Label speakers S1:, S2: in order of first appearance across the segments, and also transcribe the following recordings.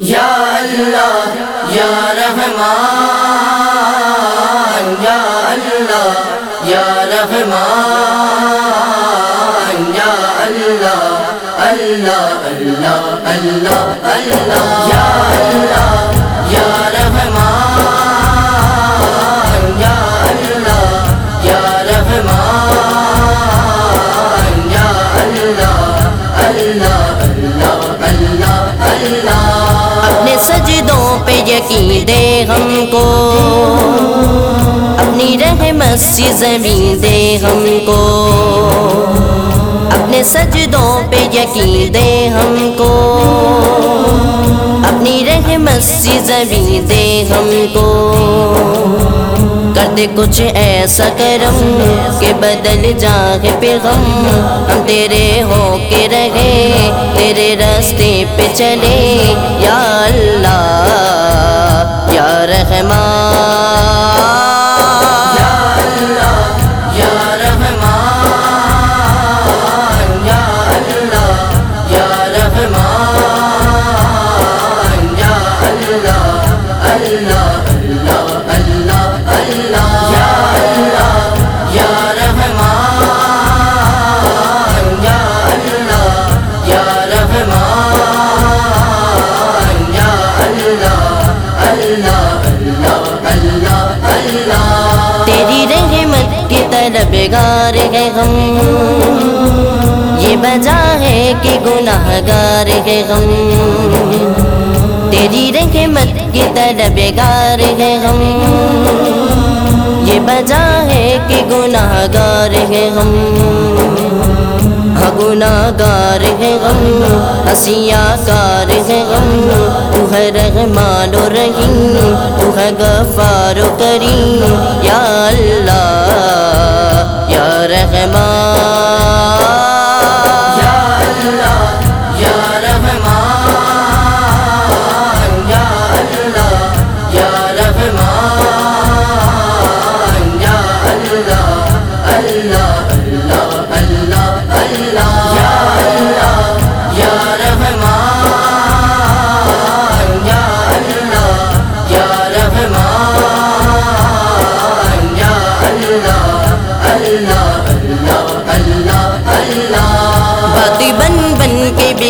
S1: یا اللہ، یا رحمان، یا اللہ، یا رحمان، یا اللہ اللہ اللہ اللہ اللہ، یا اللہ
S2: یقین دے ہم کو۔ اپنی رحمت سی زمین دے ہم کو۔ اپنے سجدوں پہ یقین دے ہم کو۔ اپنی رحمت سی زمین دے ہم کو۔ کر دے کچھ ایسا کرم کہ بدل جاگے پھر غم ہم تیرے ہو کے رہے، تیرے راستے پہ چلے۔ یا اللہ۔ یا گار ہے ہم۔ یہ بجا ہے کہ گناہ گار ہے ہم۔ تیری رحمت کی طلب گار ہے ہم۔ یہ بجا ہے کہ گناہ گار ہے ہم۔ ہاں، گناہ گار ہے غم ہسیاں کار ہے غم تو ہے رحمان و رحیم، تو ہے غفار و کریم۔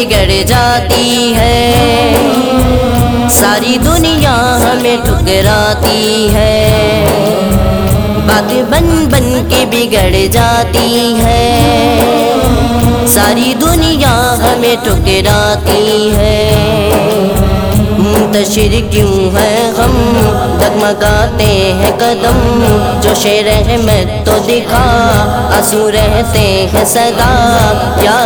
S2: بگڑ جاتی ہے۔ ساری دنیا ہمیں ٹکراتی ہے۔ باتیں بن بن کے بگڑ جاتی ہے۔ ساری دنیا ہمیں ٹکراتی ہے۔ منتشر کیوں ہے غم دگمگاتے ہیں قدم۔ جو شیر تو دکھا آنسو رہتے ہیں صدا۔ یا